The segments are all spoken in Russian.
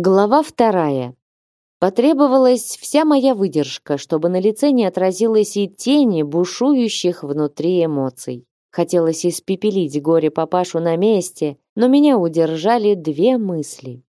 Глава вторая. Потребовалась вся моя выдержка, чтобы на лице не отразилась и тени бушующих внутри эмоций. Хотелось испепелить горе папашу на месте, но меня удержали две мысли.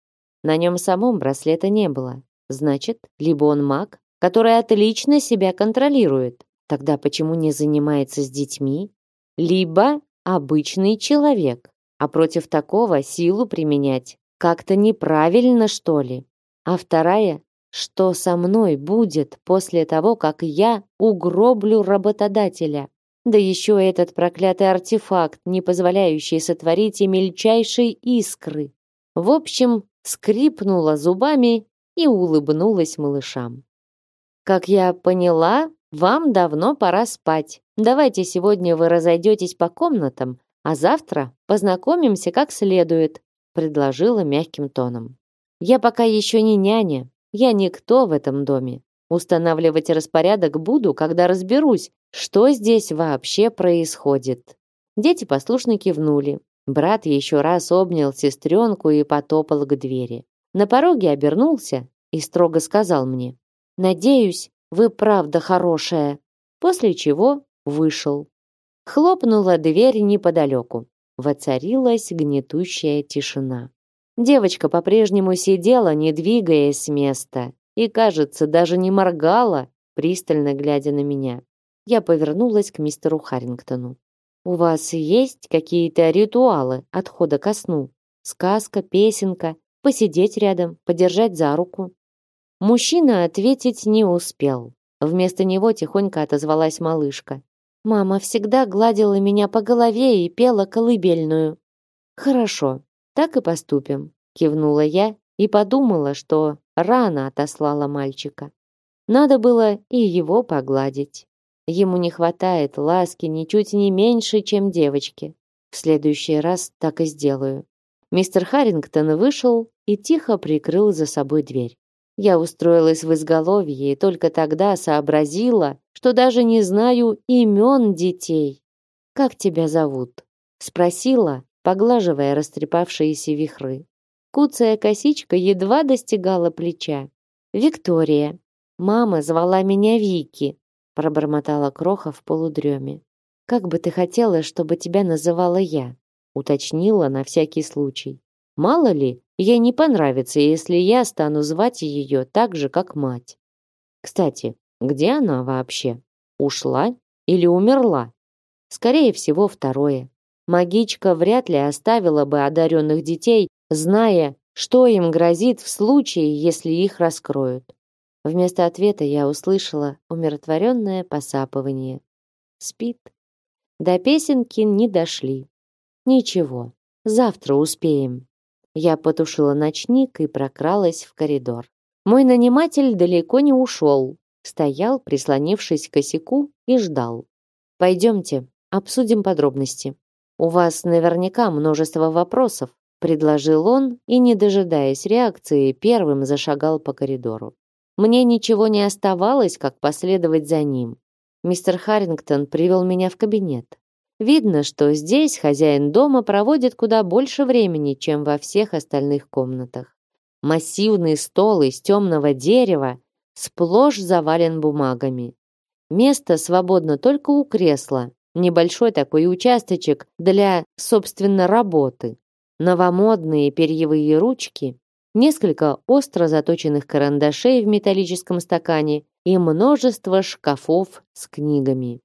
На нем самом браслета не было. Значит, либо он маг, который отлично себя контролирует, тогда почему не занимается с детьми? Либо обычный человек, а против такого силу применять как-то неправильно, что ли? А вторая, что со мной будет после того, как я угроблю работодателя? Да еще этот проклятый артефакт, не позволяющий сотворить и мельчайшей искры. В общем, скрипнула зубами и улыбнулась малышам. Как я поняла, вам давно пора спать. Давайте сегодня вы разойдетесь по комнатам, а завтра познакомимся как следует предложила мягким тоном. Я пока еще не няня, я никто в этом доме. Устанавливать распорядок буду, когда разберусь, что здесь вообще происходит. Дети послушно кивнули. Брат еще раз обнял сестренку и потопал к двери. На пороге обернулся и строго сказал мне: "Надеюсь, вы правда хорошая". После чего вышел. Хлопнула дверь неподалеку. Воцарилась гнетущая тишина. Девочка по-прежнему сидела, не двигаясь с места, и, кажется, даже не моргала, пристально глядя на меня. Я повернулась к мистеру Харрингтону. «У вас есть какие-то ритуалы отхода ко сну? Сказка, песенка, посидеть рядом, подержать за руку?» Мужчина ответить не успел. Вместо него тихонько отозвалась малышка. Мама всегда гладила меня по голове и пела колыбельную. Хорошо, так и поступим, кивнула я и подумала, что рано отослала мальчика. Надо было и его погладить. Ему не хватает ласки ничуть не меньше, чем девочке. В следующий раз так и сделаю. Мистер Харрингтон вышел и тихо прикрыл за собой дверь. Я устроилась в изголовье и только тогда сообразила, что даже не знаю имен детей. «Как тебя зовут?» — спросила, поглаживая растрепавшиеся вихры. Куцая косичка едва достигала плеча. «Виктория. Мама звала меня Вики», — пробормотала Кроха в полудреме. «Как бы ты хотела, чтобы тебя называла я?» — уточнила на всякий случай. «Мало ли, Ей не понравится, если я стану звать ее так же, как мать. Кстати, где она вообще? Ушла или умерла? Скорее всего, второе. Магичка вряд ли оставила бы одаренных детей, зная, что им грозит в случае, если их раскроют. Вместо ответа я услышала умиротворенное посапывание. Спит. До песенки не дошли. Ничего, завтра успеем. Я потушила ночник и прокралась в коридор. Мой наниматель далеко не ушел, стоял, прислонившись к косяку, и ждал. Пойдемте, обсудим подробности. У вас наверняка множество вопросов, предложил он и, не дожидаясь реакции, первым зашагал по коридору. Мне ничего не оставалось, как последовать за ним. Мистер Харрингтон привел меня в кабинет. Видно, что здесь хозяин дома проводит куда больше времени, чем во всех остальных комнатах. Массивный стол из темного дерева сплошь завален бумагами. Место свободно только у кресла, небольшой такой участочек для, собственно, работы. Новомодные перьевые ручки, несколько остро заточенных карандашей в металлическом стакане и множество шкафов с книгами.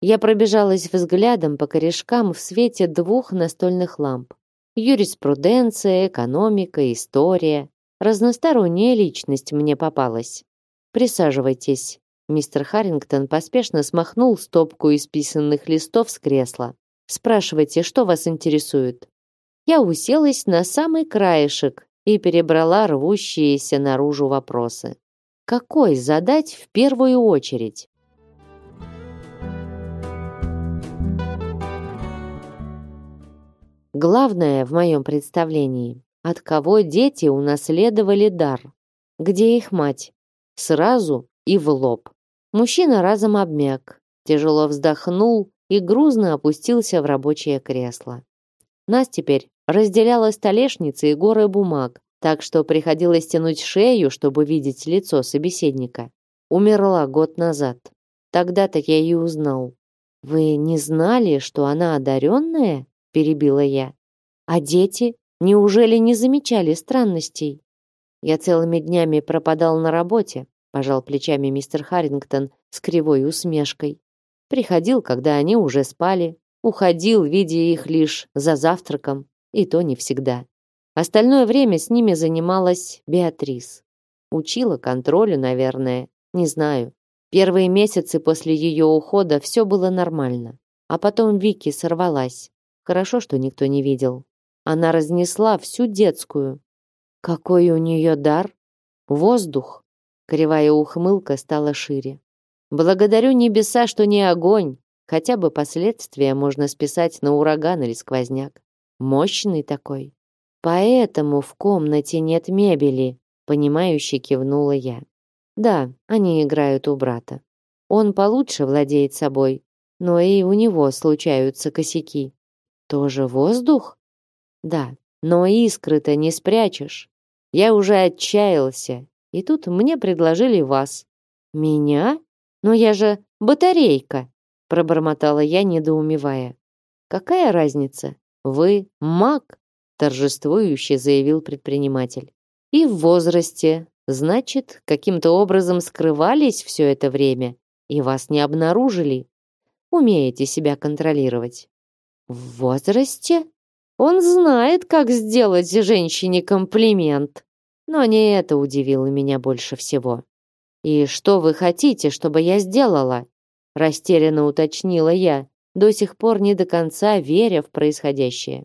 Я пробежалась взглядом по корешкам в свете двух настольных ламп. Юриспруденция, экономика, история. Разносторонняя личность мне попалась. Присаживайтесь. Мистер Харрингтон поспешно смахнул стопку исписанных листов с кресла. Спрашивайте, что вас интересует. Я уселась на самый краешек и перебрала рвущиеся наружу вопросы. Какой задать в первую очередь? Главное в моем представлении, от кого дети унаследовали дар. Где их мать? Сразу и в лоб. Мужчина разом обмяк, тяжело вздохнул и грузно опустился в рабочее кресло. Нас теперь разделяла столешница и горы бумаг, так что приходилось тянуть шею, чтобы видеть лицо собеседника. Умерла год назад. Тогда-то я и узнал. «Вы не знали, что она одаренная?» – перебила я. «А дети? Неужели не замечали странностей?» «Я целыми днями пропадал на работе», – пожал плечами мистер Харрингтон с кривой усмешкой. Приходил, когда они уже спали, уходил, видя их лишь за завтраком, и то не всегда. Остальное время с ними занималась Беатрис. Учила контролю, наверное, не знаю. Первые месяцы после ее ухода все было нормально. А потом Вики сорвалась. Хорошо, что никто не видел. Она разнесла всю детскую. Какой у нее дар? Воздух. Кривая ухмылка стала шире. Благодарю небеса, что не огонь. Хотя бы последствия можно списать на ураган или сквозняк. Мощный такой. Поэтому в комнате нет мебели, понимающе кивнула я. Да, они играют у брата. Он получше владеет собой, но и у него случаются косяки. Тоже воздух? Да, но искры-то не спрячешь. Я уже отчаялся, и тут мне предложили вас. Меня? Но я же батарейка, пробормотала я, недоумевая. Какая разница? Вы маг, торжествующе заявил предприниматель. И в возрасте, Значит, каким-то образом скрывались все это время и вас не обнаружили. Умеете себя контролировать. В возрасте? Он знает, как сделать женщине комплимент. Но не это удивило меня больше всего. «И что вы хотите, чтобы я сделала?» Растерянно уточнила я, до сих пор не до конца веря в происходящее.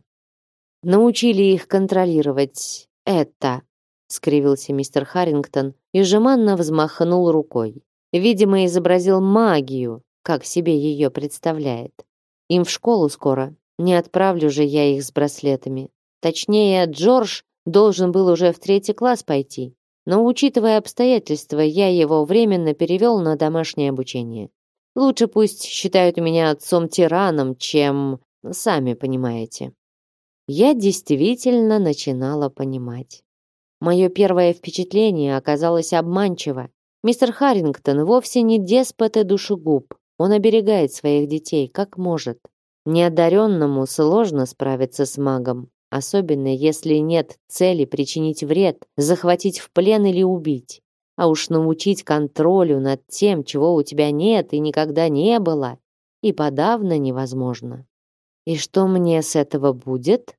Научили их контролировать это скривился мистер Харрингтон и жеманно взмахнул рукой. Видимо, изобразил магию, как себе ее представляет. Им в школу скоро. Не отправлю же я их с браслетами. Точнее, Джордж должен был уже в третий класс пойти. Но, учитывая обстоятельства, я его временно перевел на домашнее обучение. Лучше пусть считают меня отцом-тираном, чем... Сами понимаете. Я действительно начинала понимать. Мое первое впечатление оказалось обманчиво. Мистер Харрингтон вовсе не деспот и душегуб. Он оберегает своих детей, как может. Неодаренному сложно справиться с магом, особенно если нет цели причинить вред, захватить в плен или убить. А уж научить контролю над тем, чего у тебя нет и никогда не было, и подавно невозможно. И что мне с этого будет?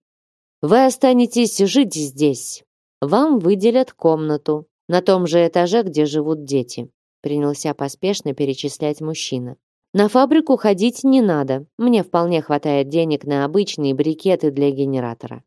Вы останетесь жить здесь, вам выделят комнату на том же этаже, где живут дети. Принялся поспешно перечислять мужчина. На фабрику ходить не надо. Мне вполне хватает денег на обычные брикеты для генератора.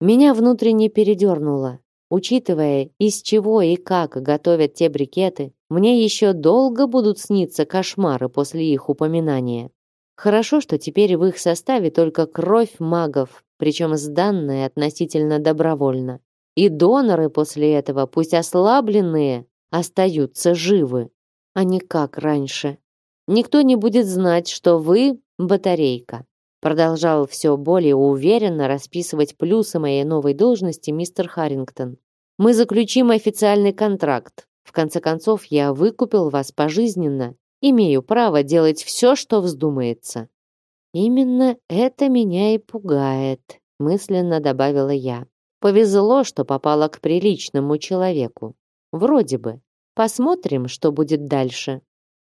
Меня внутренне передернуло. Учитывая, из чего и как готовят те брикеты, мне еще долго будут сниться кошмары после их упоминания. Хорошо, что теперь в их составе только кровь магов, причем сданная относительно добровольно. И доноры после этого, пусть ослабленные, остаются живы, а не как раньше. Никто не будет знать, что вы батарейка. Продолжал все более уверенно расписывать плюсы моей новой должности мистер Харрингтон. Мы заключим официальный контракт. В конце концов, я выкупил вас пожизненно. Имею право делать все, что вздумается. Именно это меня и пугает, мысленно добавила я. Повезло, что попала к приличному человеку. Вроде бы. Посмотрим, что будет дальше.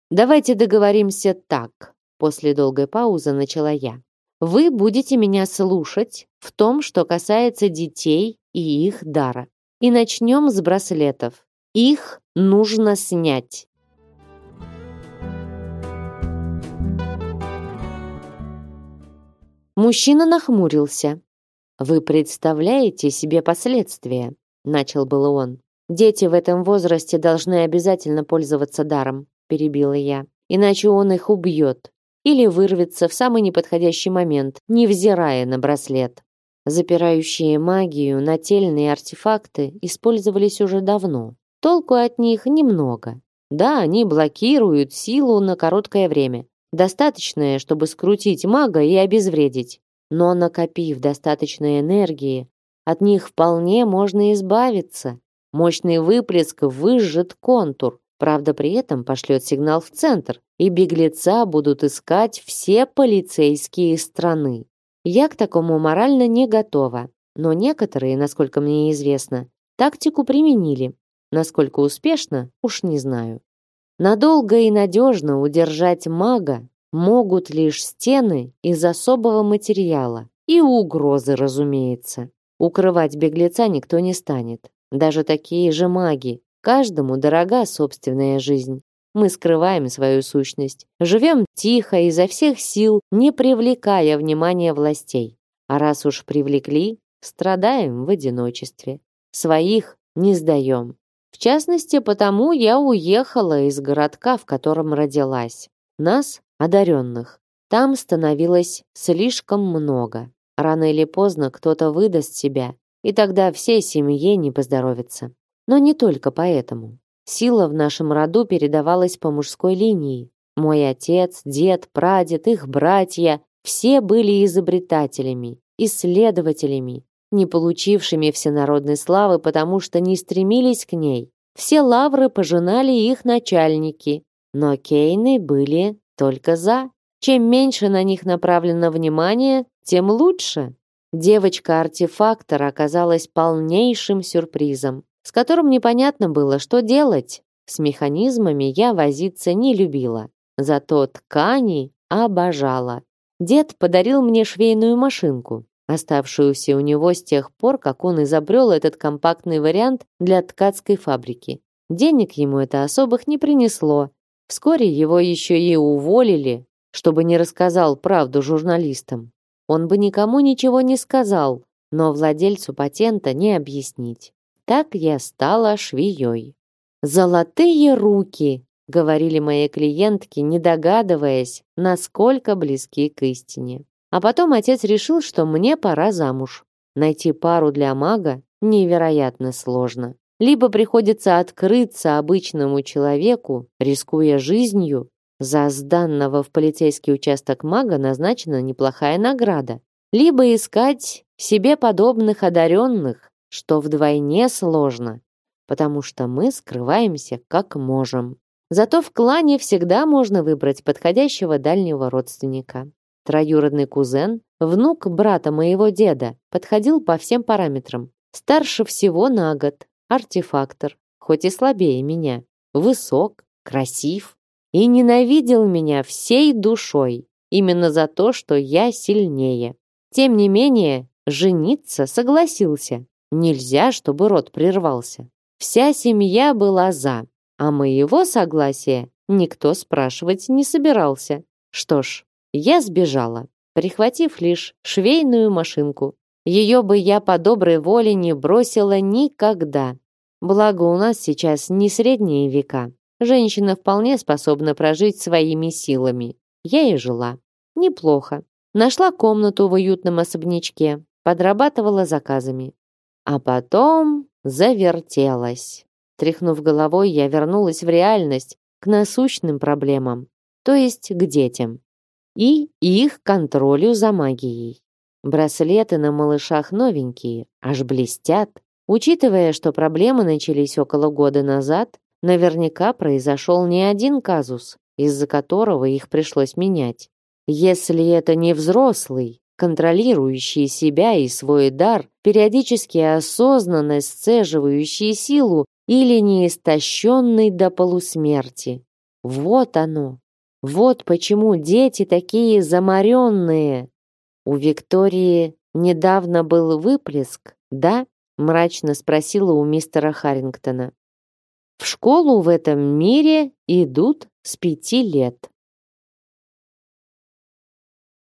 Давайте договоримся так. После долгой паузы начала я. Вы будете меня слушать в том, что касается детей и их дара. И начнем с браслетов. Их нужно снять. Мужчина нахмурился, «Вы представляете себе последствия?» — начал было он. «Дети в этом возрасте должны обязательно пользоваться даром», — перебила я. «Иначе он их убьет. Или вырвется в самый неподходящий момент, невзирая на браслет». Запирающие магию нательные артефакты использовались уже давно. Толку от них немного. Да, они блокируют силу на короткое время. Достаточное, чтобы скрутить мага и обезвредить. Но накопив достаточно энергии, от них вполне можно избавиться. Мощный выплеск выжжет контур, правда при этом пошлет сигнал в центр, и беглеца будут искать все полицейские страны. Я к такому морально не готова, но некоторые, насколько мне известно, тактику применили. Насколько успешно, уж не знаю. Надолго и надежно удержать мага могут лишь стены из особого материала и угрозы, разумеется. Укрывать беглеца никто не станет. Даже такие же маги. Каждому дорога собственная жизнь. Мы скрываем свою сущность, живем тихо изо всех сил, не привлекая внимания властей. А раз уж привлекли, страдаем в одиночестве. Своих не сдаем. В частности, потому я уехала из городка, в котором родилась. Нас, одаренных, там становилось слишком много. Рано или поздно кто-то выдаст себя, и тогда всей семье не поздоровится. Но не только поэтому. Сила в нашем роду передавалась по мужской линии. Мой отец, дед, прадед, их братья – все были изобретателями, исследователями, не получившими всенародной славы, потому что не стремились к ней. Все лавры пожинали их начальники, но Кейны были только за. Чем меньше на них направлено внимание, тем лучше. Девочка-артефактор оказалась полнейшим сюрпризом, с которым непонятно было, что делать. С механизмами я возиться не любила, зато ткани обожала. Дед подарил мне швейную машинку оставшуюся у него с тех пор, как он изобрел этот компактный вариант для ткацкой фабрики. Денег ему это особых не принесло. Вскоре его еще и уволили, чтобы не рассказал правду журналистам. Он бы никому ничего не сказал, но владельцу патента не объяснить. Так я стала швеей. «Золотые руки!» — говорили мои клиентки, не догадываясь, насколько близки к истине. А потом отец решил, что мне пора замуж. Найти пару для мага невероятно сложно. Либо приходится открыться обычному человеку, рискуя жизнью, за сданного в полицейский участок мага назначена неплохая награда, либо искать себе подобных одаренных, что вдвойне сложно, потому что мы скрываемся как можем. Зато в клане всегда можно выбрать подходящего дальнего родственника. Троюродный кузен, внук брата моего деда, подходил по всем параметрам. Старше всего на год, артефактор, хоть и слабее меня, высок, красив и ненавидел меня всей душой, именно за то, что я сильнее. Тем не менее, жениться согласился. Нельзя, чтобы род прервался. Вся семья была за, а моего согласия никто спрашивать не собирался. Что ж, я сбежала, прихватив лишь швейную машинку. Ее бы я по доброй воле не бросила никогда. Благо у нас сейчас не средние века. Женщина вполне способна прожить своими силами. Я и жила. Неплохо. Нашла комнату в уютном особнячке, подрабатывала заказами. А потом завертелась. Тряхнув головой, я вернулась в реальность, к насущным проблемам, то есть к детям и их контролю за магией. Браслеты на малышах новенькие, аж блестят. Учитывая, что проблемы начались около года назад, наверняка произошел не один казус, из-за которого их пришлось менять. Если это не взрослый, контролирующий себя и свой дар, периодически осознанно сцеживающий силу или не истощенный до полусмерти. Вот оно, вот почему дети такие заморенные. У Виктории недавно был выплеск, да? Мрачно спросила у мистера Харрингтона. В школу в этом мире идут с пяти лет.